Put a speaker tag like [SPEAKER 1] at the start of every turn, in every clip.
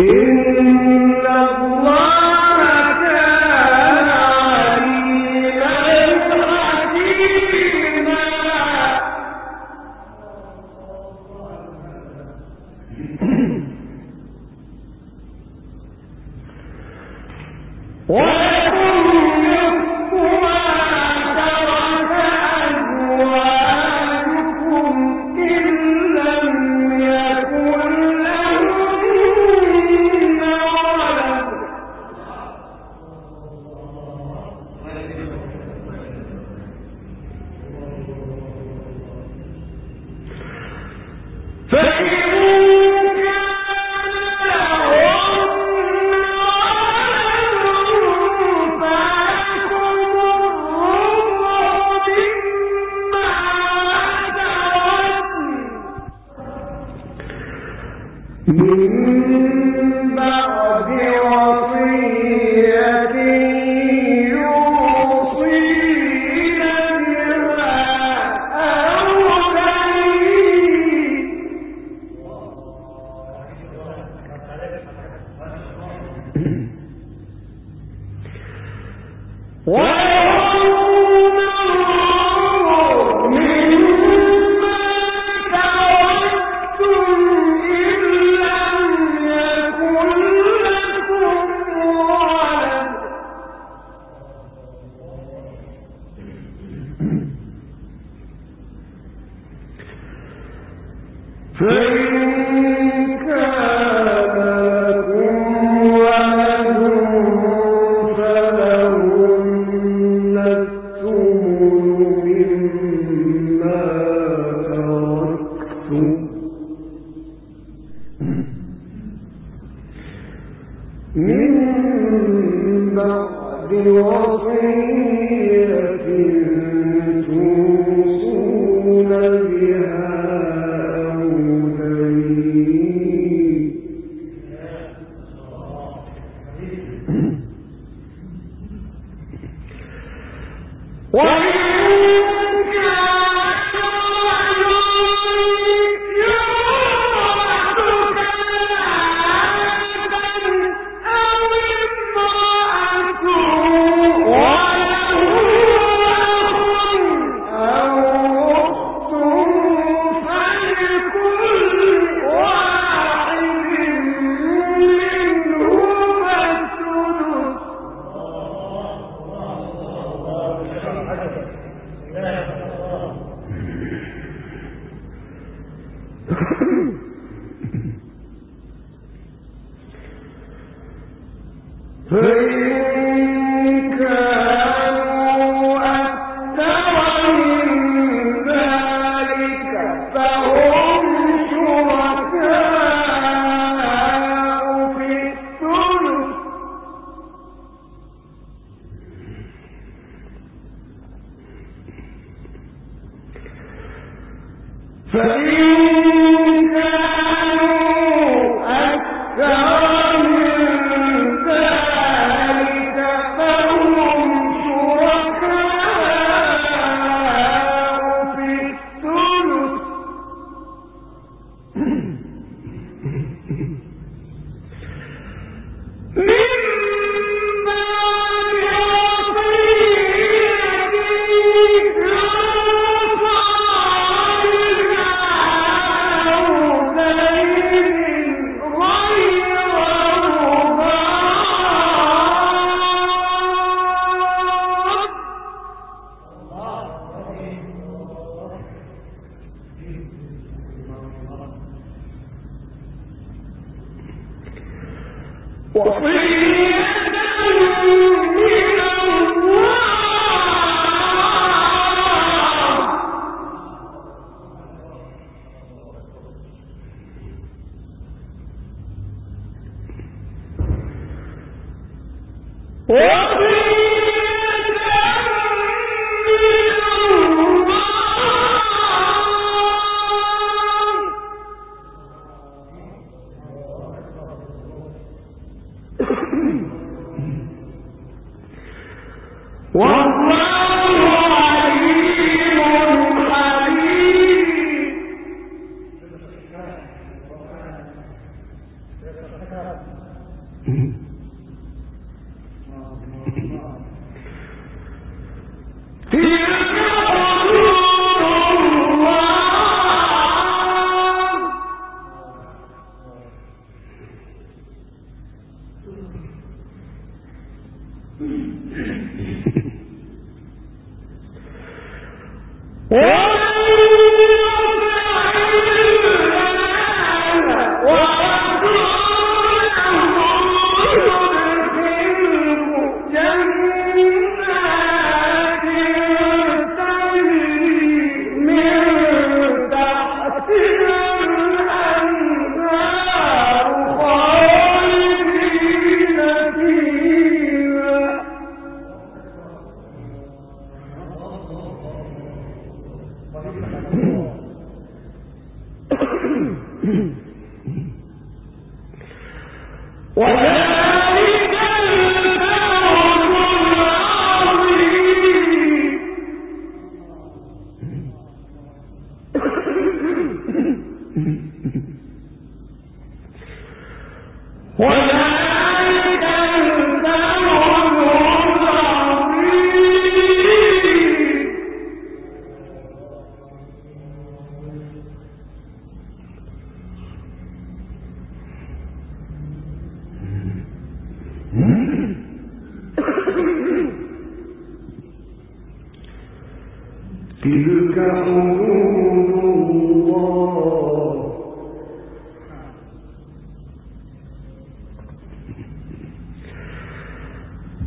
[SPEAKER 1] إن الله Gracias.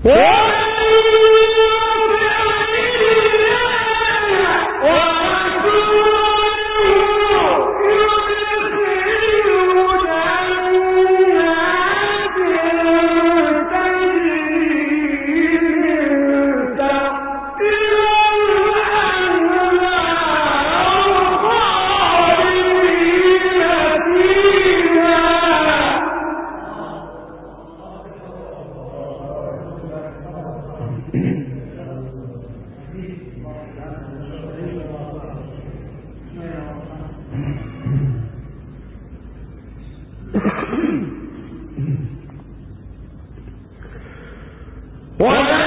[SPEAKER 1] What? ولا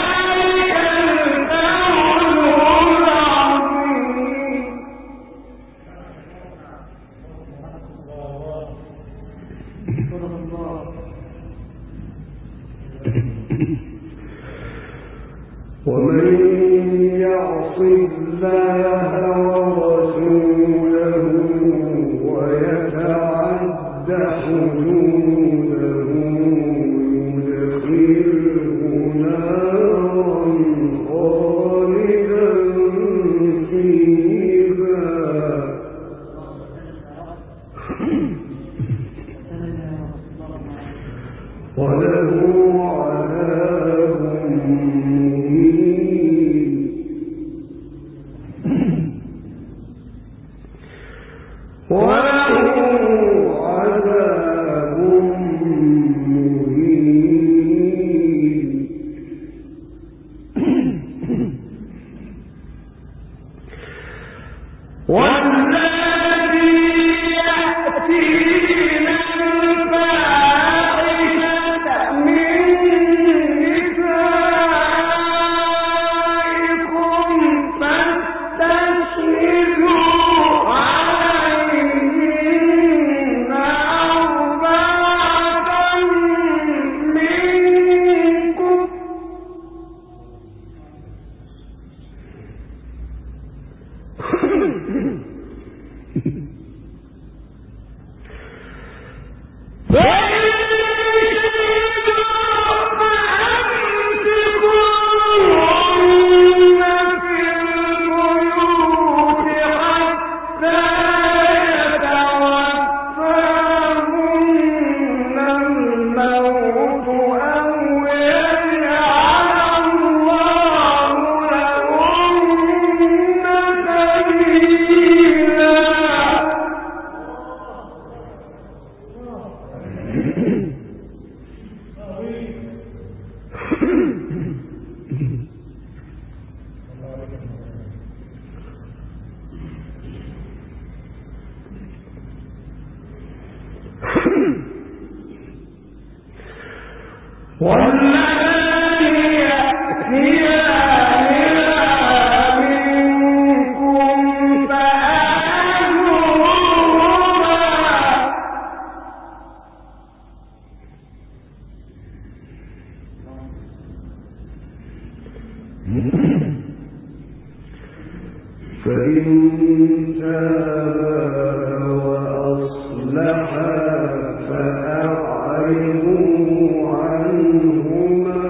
[SPEAKER 1] فأعرضوا عنهما.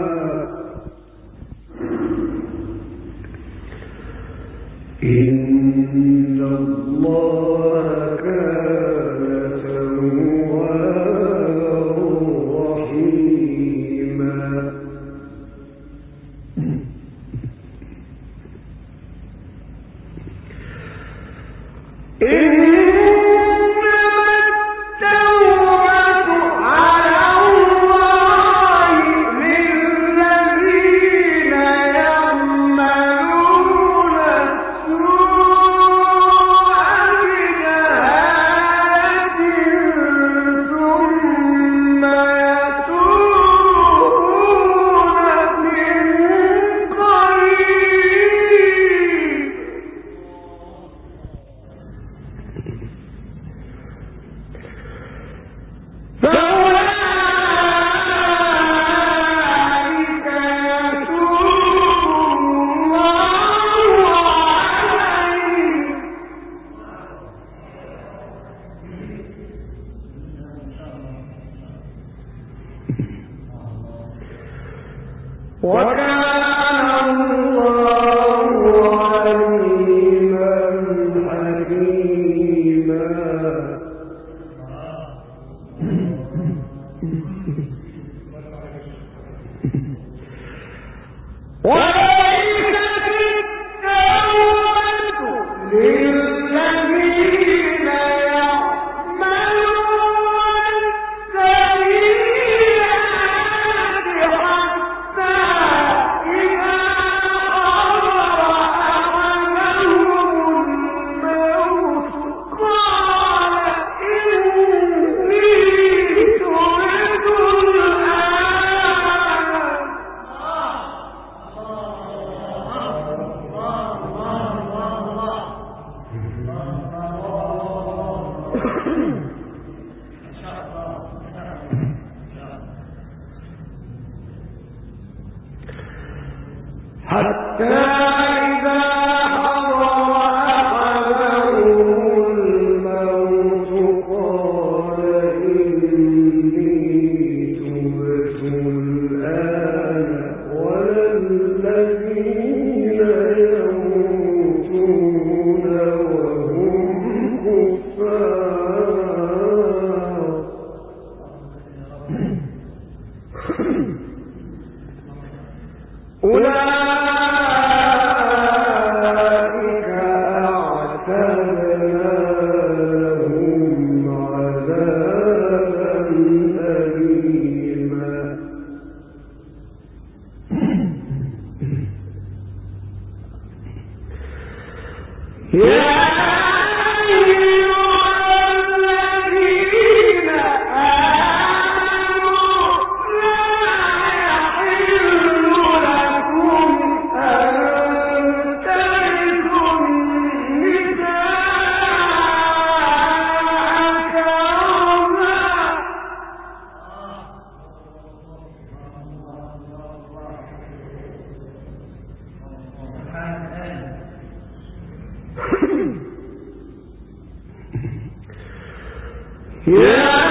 [SPEAKER 1] کہ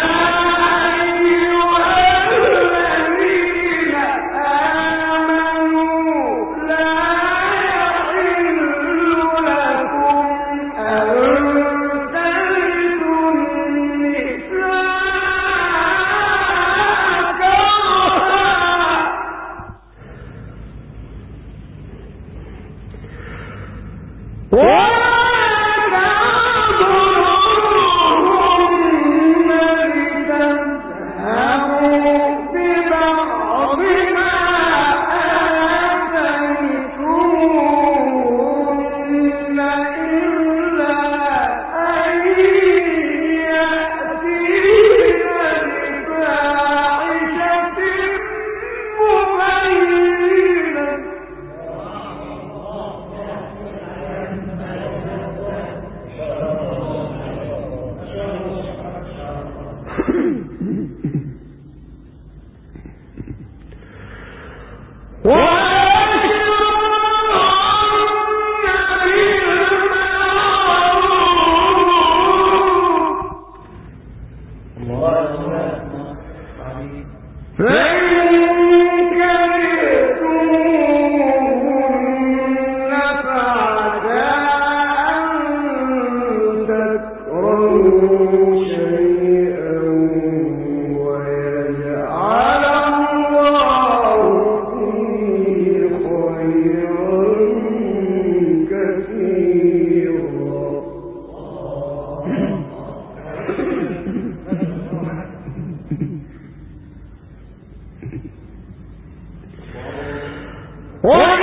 [SPEAKER 1] What?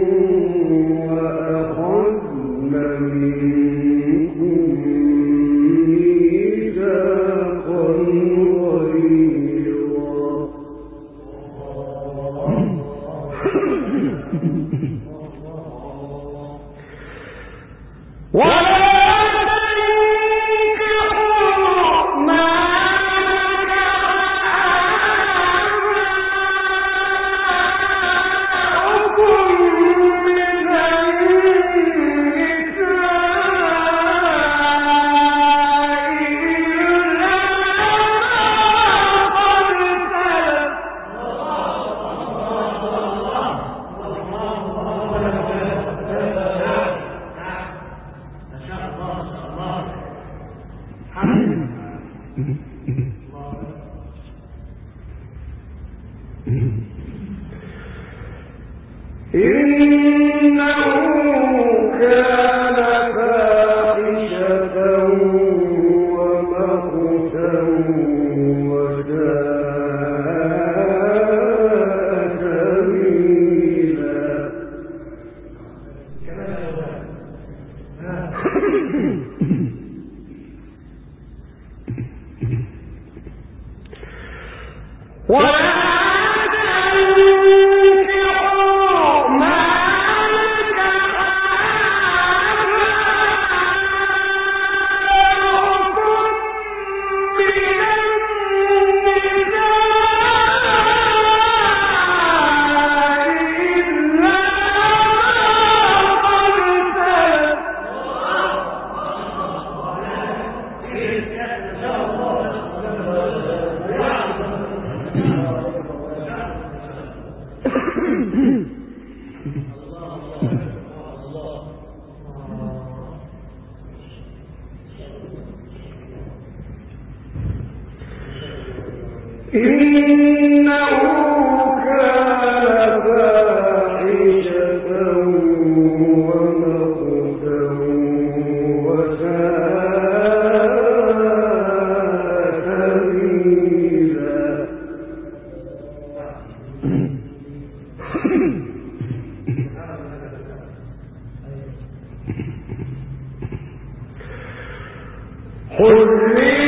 [SPEAKER 1] عليكم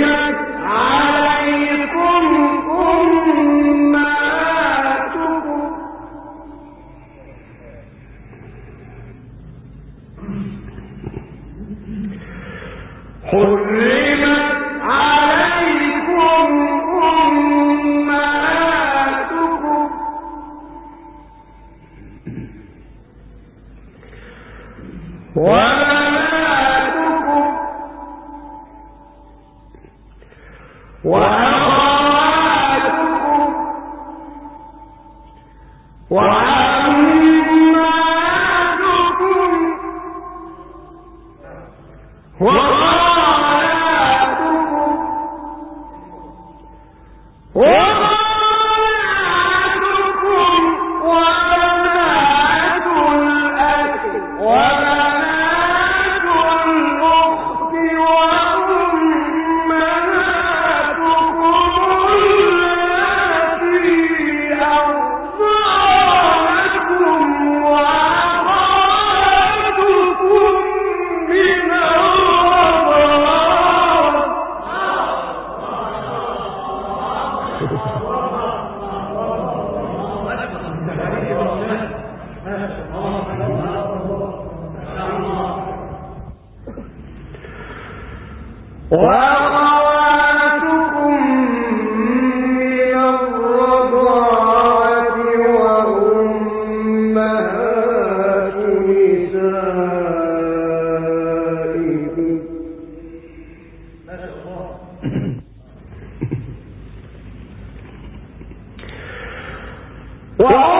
[SPEAKER 1] Wow.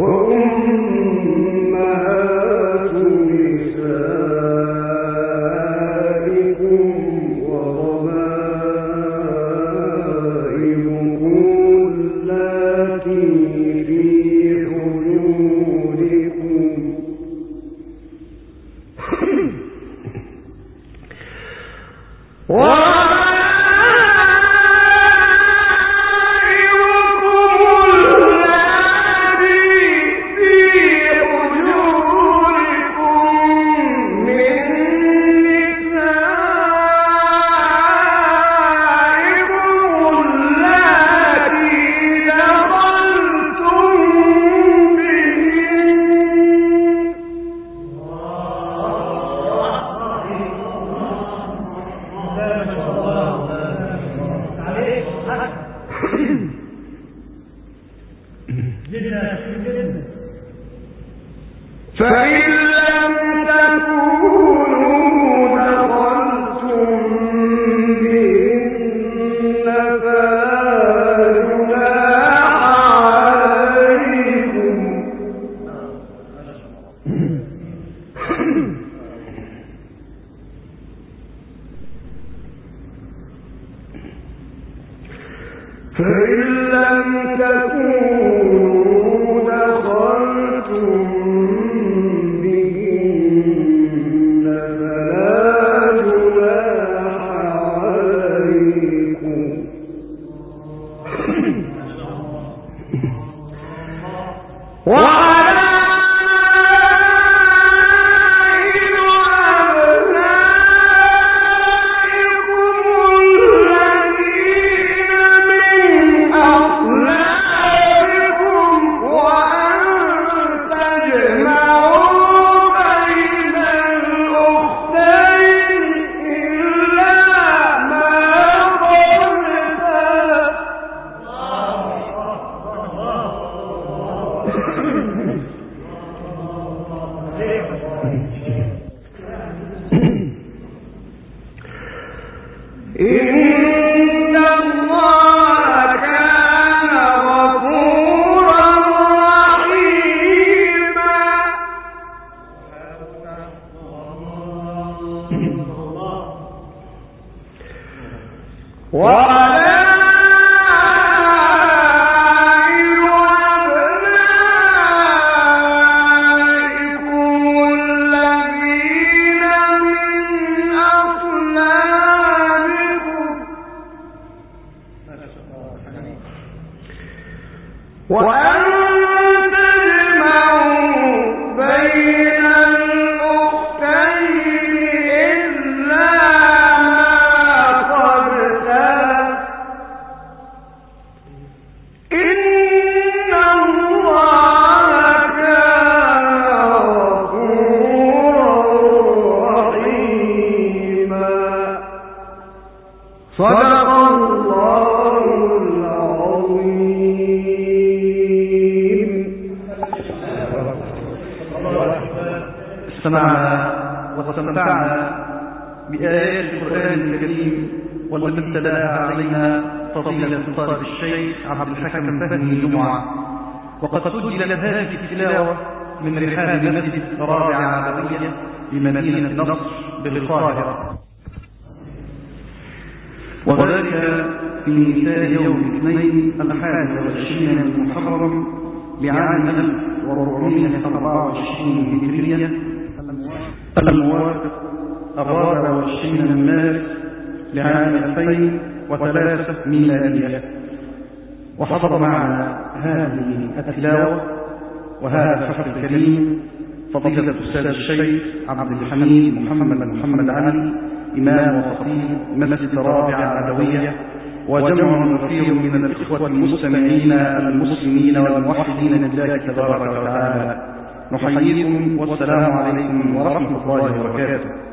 [SPEAKER 1] وأمهات نسائهم وقد سجلت هذه التلاوة من رحاب مسجد رابع عربية بمدينة نصر بالقاهرة. وذلك في نساء يوم الاثنين الحادي والعشرين من المحرم لعام 1424 هجرية. الموافق الرابع والعشرين من مارس لعام 2003 ميلادية. وحضر معنا هذه التلاوة وهذا الحفل الكريم فضيلة الأستاذ الشيخ عبد الحميد محمد محمد علي إمام وخطيب مسجد رابع العدوية وجمع كثير من الإخوة المستمعين المسلمين والموحدين لله تبارك وتعالى. نحييكم والسلام عليكم ورحمة الله وبركاته.